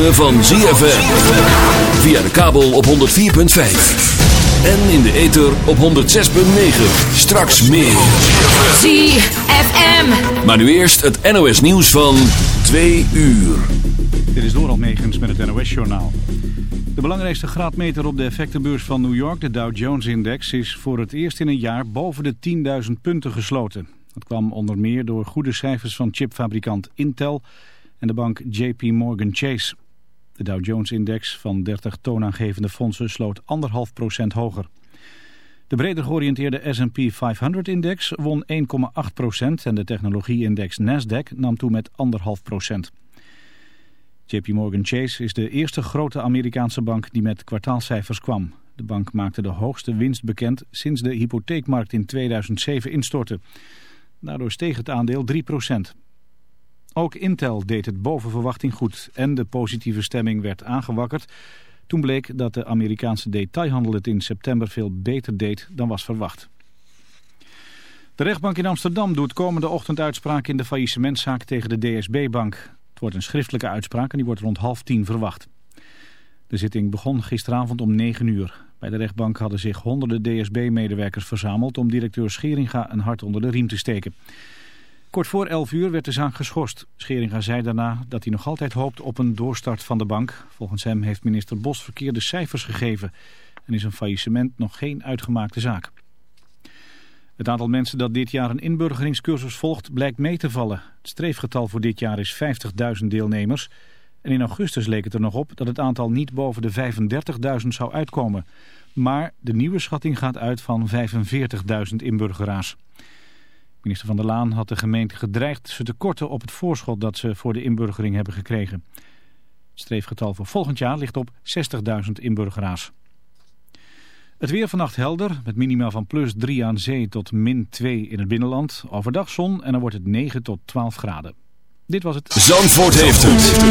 ritme van ZFM. Via de kabel op 104.5. En in de ether op 106.9. Straks meer. ZFM. Maar nu eerst het NOS nieuws van 2 uur. Dit is Doral Megens met het NOS-journaal. De belangrijkste graadmeter op de effectenbeurs van New York, de Dow Jones-index, is voor het eerst in een jaar boven de 10.000 punten gesloten. Dat kwam onder meer door goede cijfers van chipfabrikant Intel en de bank JP Morgan Chase. De Dow Jones-index van 30 toonaangevende fondsen sloot 1,5% hoger. De breder georiënteerde S&P 500-index won 1,8% en de technologie-index Nasdaq nam toe met 1,5%. JP Morgan Chase is de eerste grote Amerikaanse bank die met kwartaalcijfers kwam. De bank maakte de hoogste winst bekend sinds de hypotheekmarkt in 2007 instortte. Daardoor steeg het aandeel 3%. Ook Intel deed het boven verwachting goed en de positieve stemming werd aangewakkerd. Toen bleek dat de Amerikaanse detailhandel het in september veel beter deed dan was verwacht. De rechtbank in Amsterdam doet komende ochtend uitspraak in de faillissementzaak tegen de DSB-bank. Het wordt een schriftelijke uitspraak en die wordt rond half tien verwacht. De zitting begon gisteravond om 9 uur. Bij de rechtbank hadden zich honderden DSB-medewerkers verzameld om directeur Scheringa een hart onder de riem te steken. Kort voor 11 uur werd de zaak geschorst. Scheringa zei daarna dat hij nog altijd hoopt op een doorstart van de bank. Volgens hem heeft minister Bos verkeerde cijfers gegeven en is een faillissement nog geen uitgemaakte zaak. Het aantal mensen dat dit jaar een inburgeringscursus volgt blijkt mee te vallen. Het streefgetal voor dit jaar is 50.000 deelnemers. En in augustus leek het er nog op dat het aantal niet boven de 35.000 zou uitkomen. Maar de nieuwe schatting gaat uit van 45.000 inburgeraars. Minister Van der Laan had de gemeente gedreigd ze te korten op het voorschot dat ze voor de inburgering hebben gekregen. Het streefgetal voor volgend jaar ligt op 60.000 inburgeraars. Het weer vannacht helder, met minima van plus 3 aan zee tot min 2 in het binnenland. Overdag zon en dan wordt het 9 tot 12 graden. Dit was het. Zandvoort heeft het.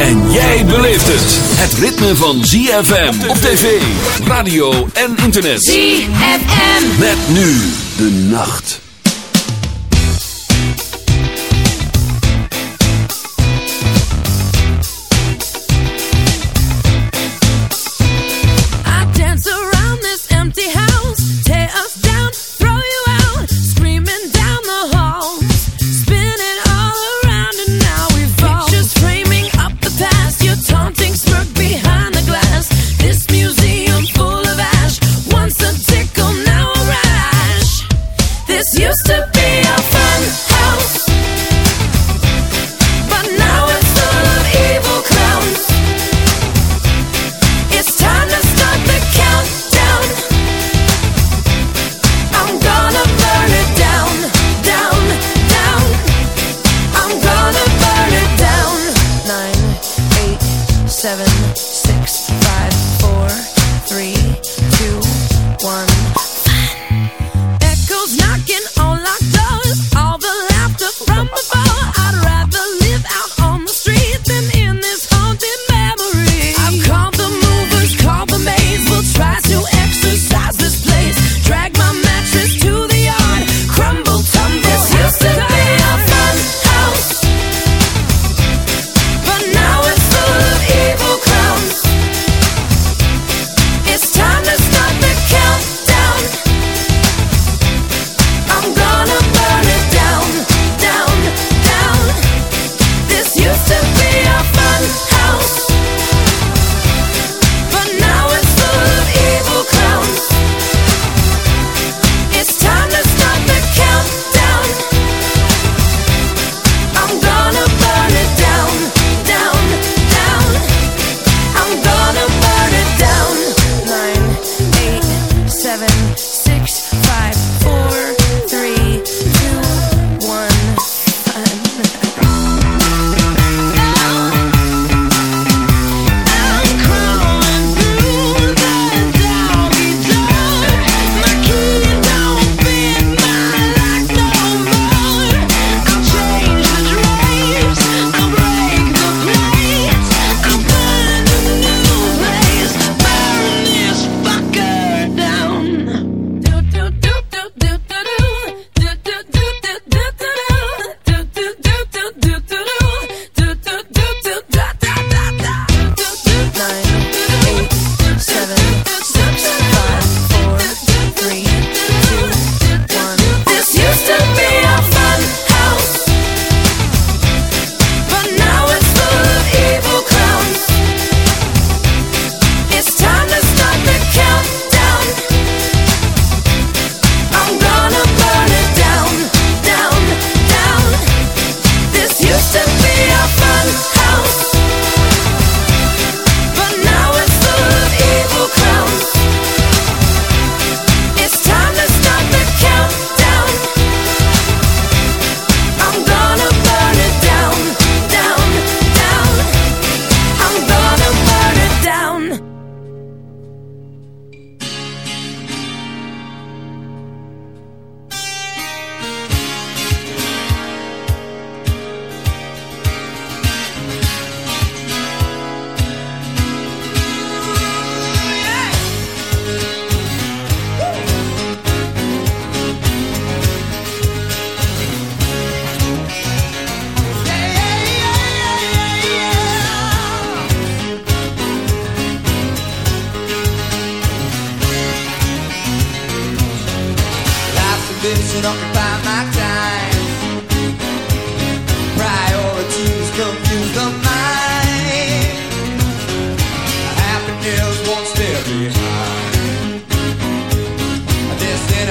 En jij beleeft het. Het ritme van ZFM op tv, radio en internet. ZFM. Met nu de nacht. To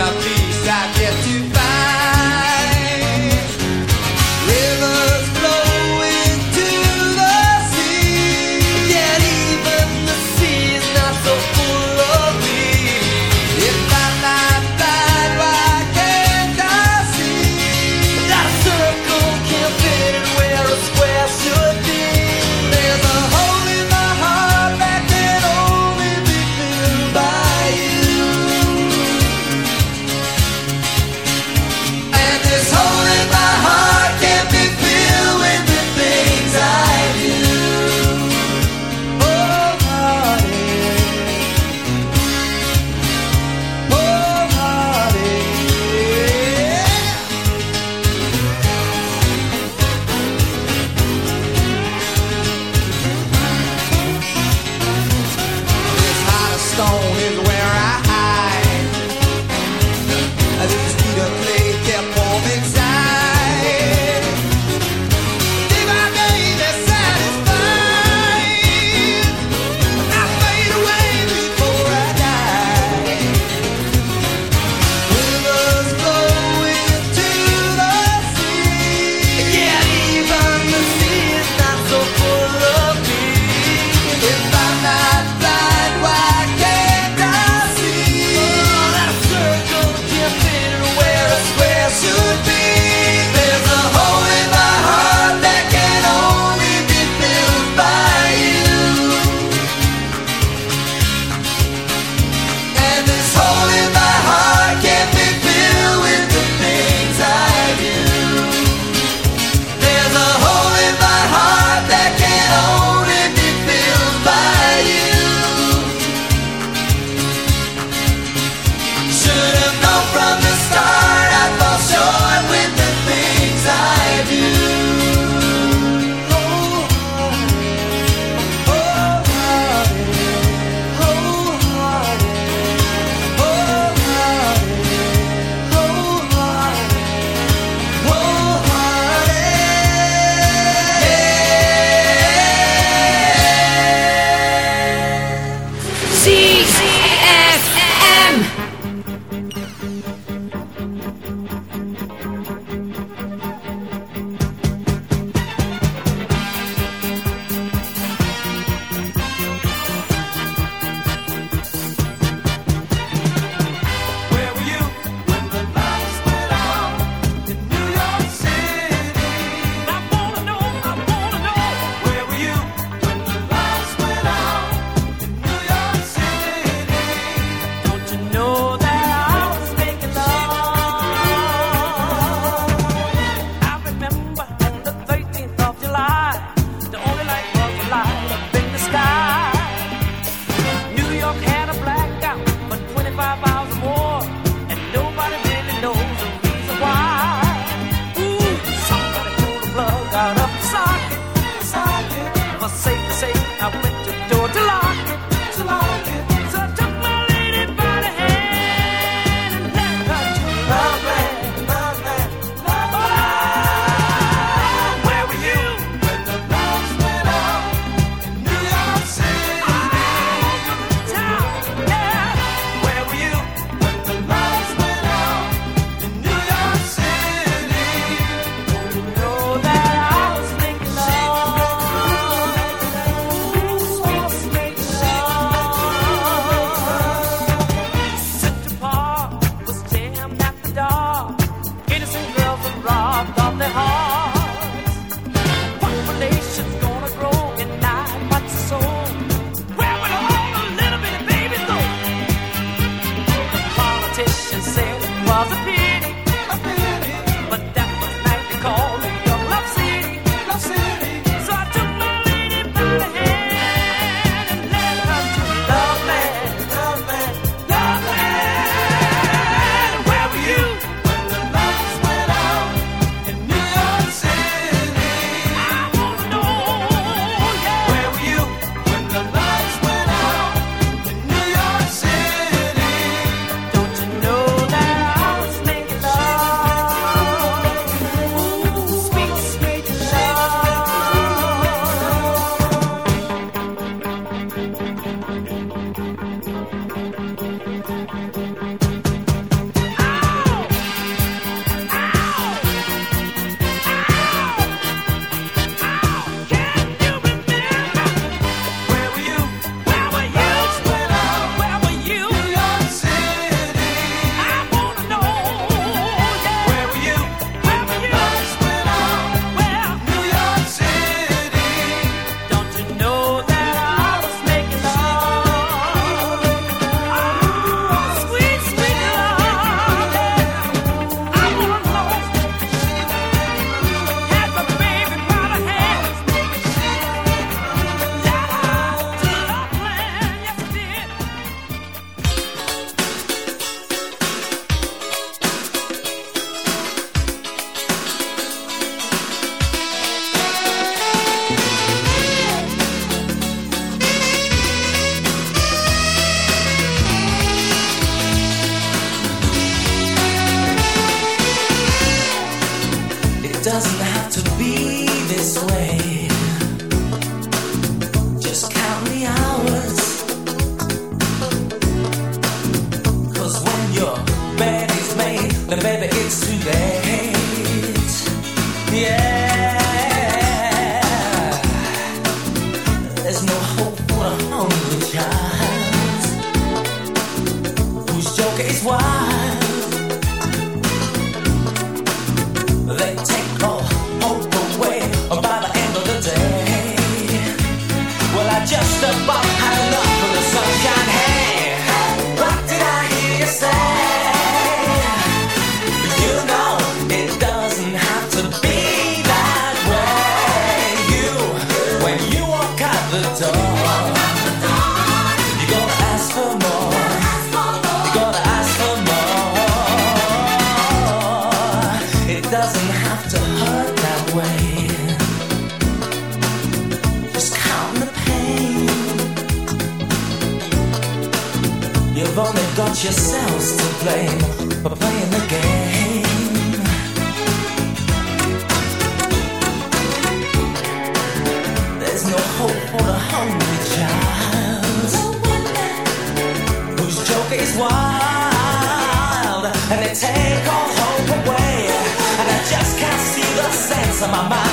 happy. take all hope away, and I just can't see the sense of my mind.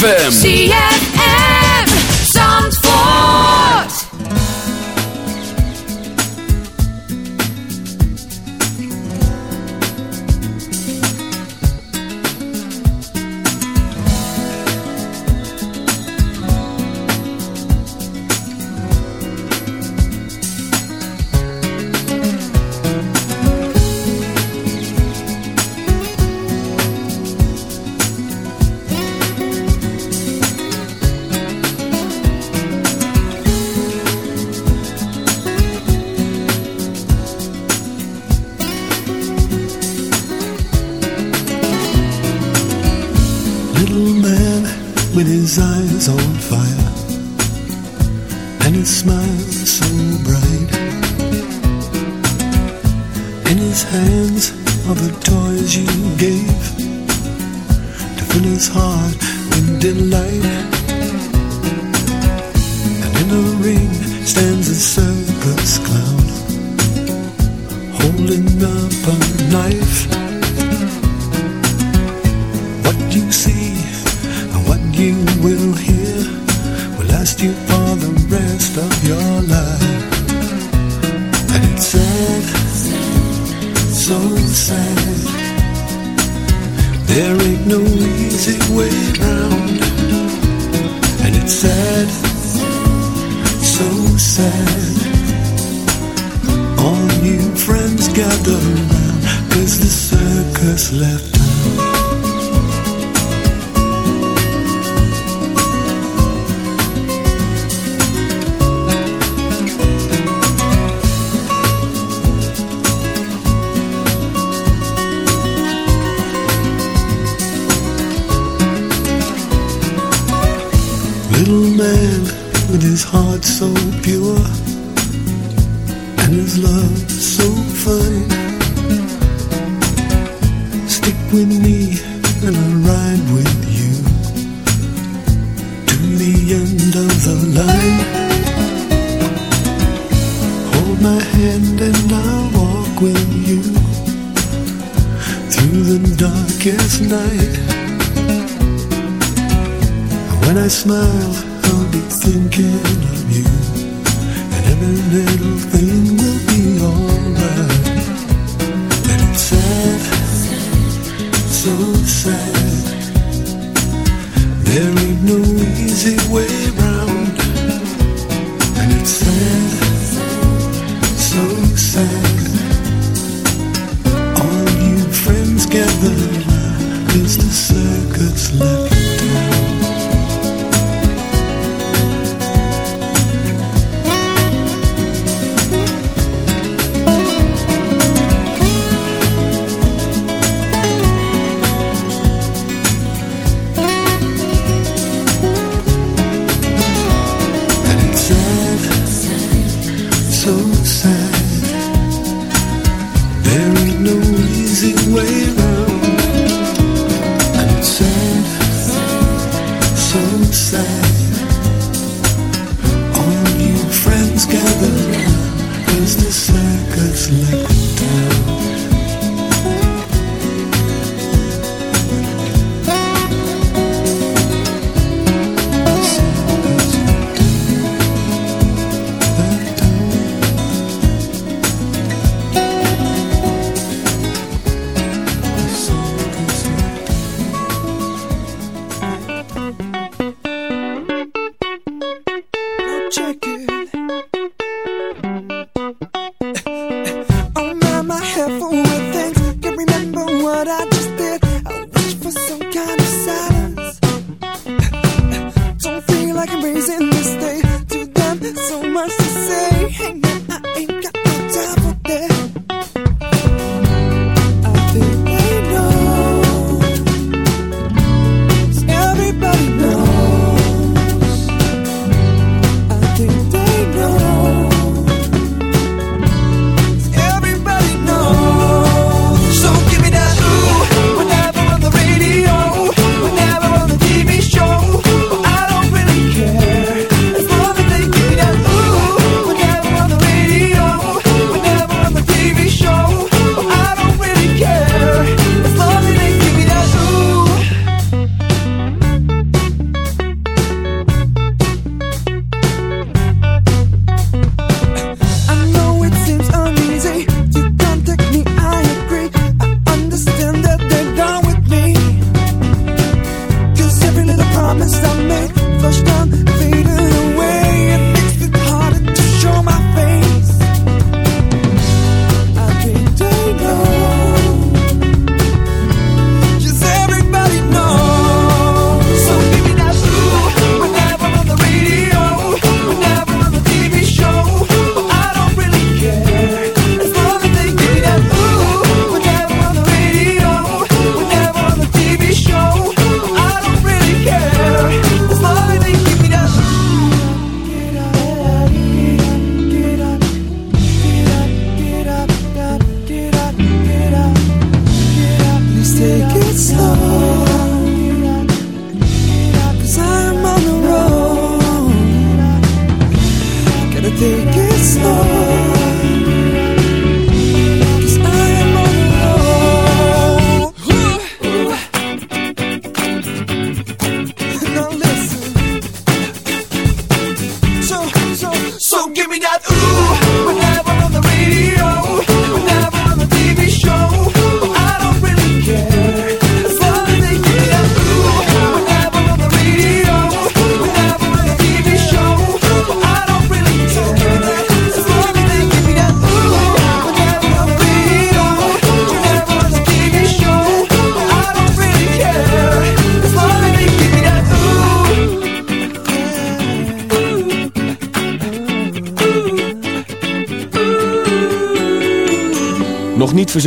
ZFM. sad. All new friends gather round, cause the circus left.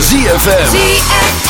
ZFM. ZFM.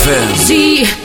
ZFM.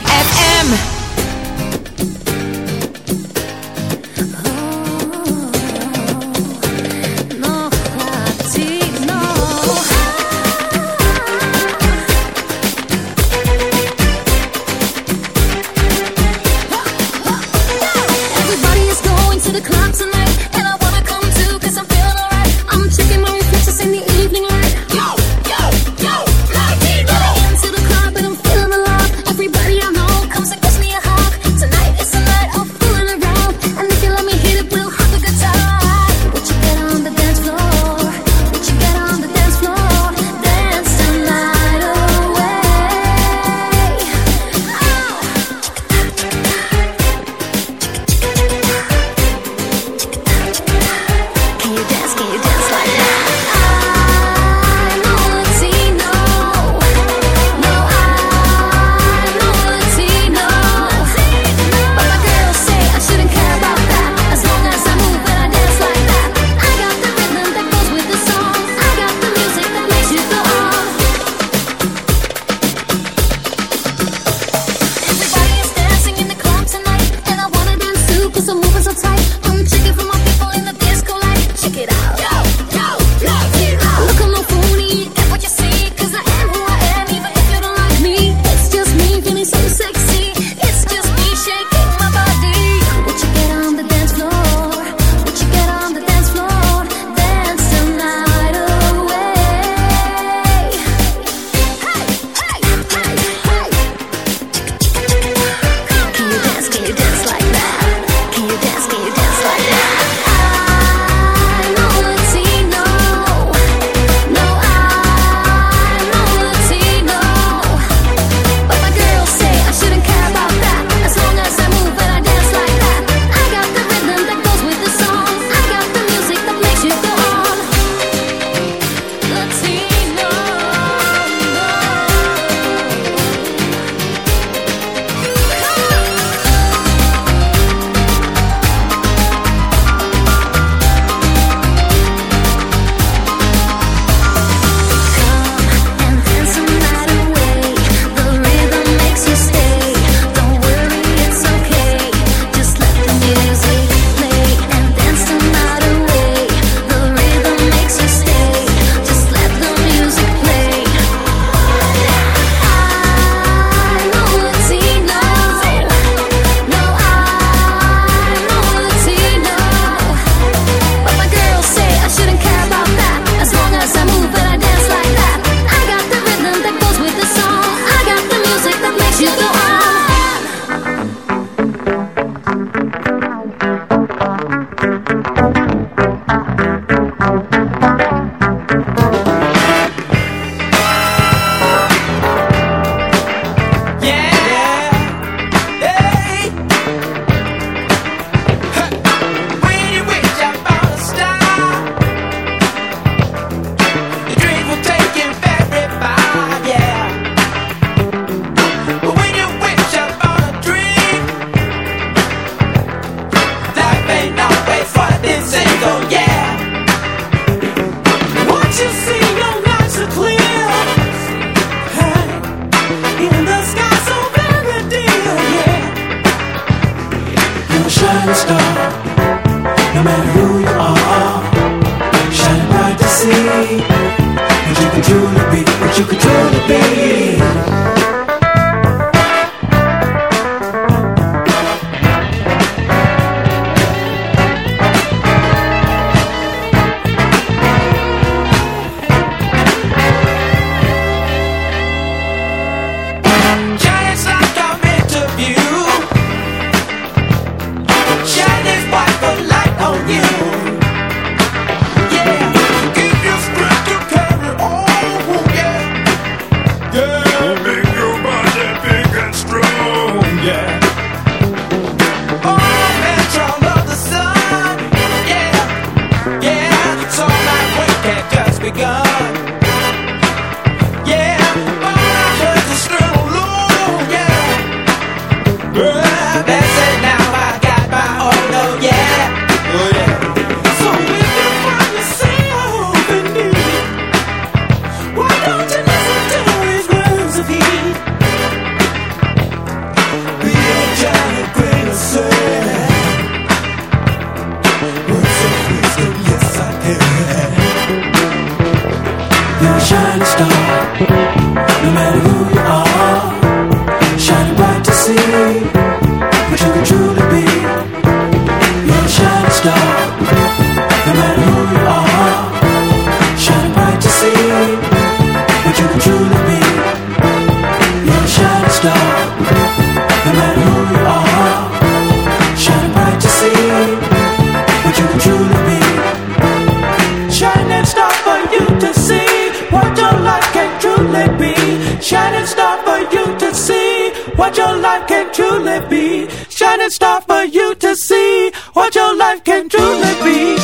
Shining star for you to see what your life can truly be. Shining star for you to see what your life can truly be.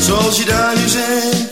Zoals je daar nu zit.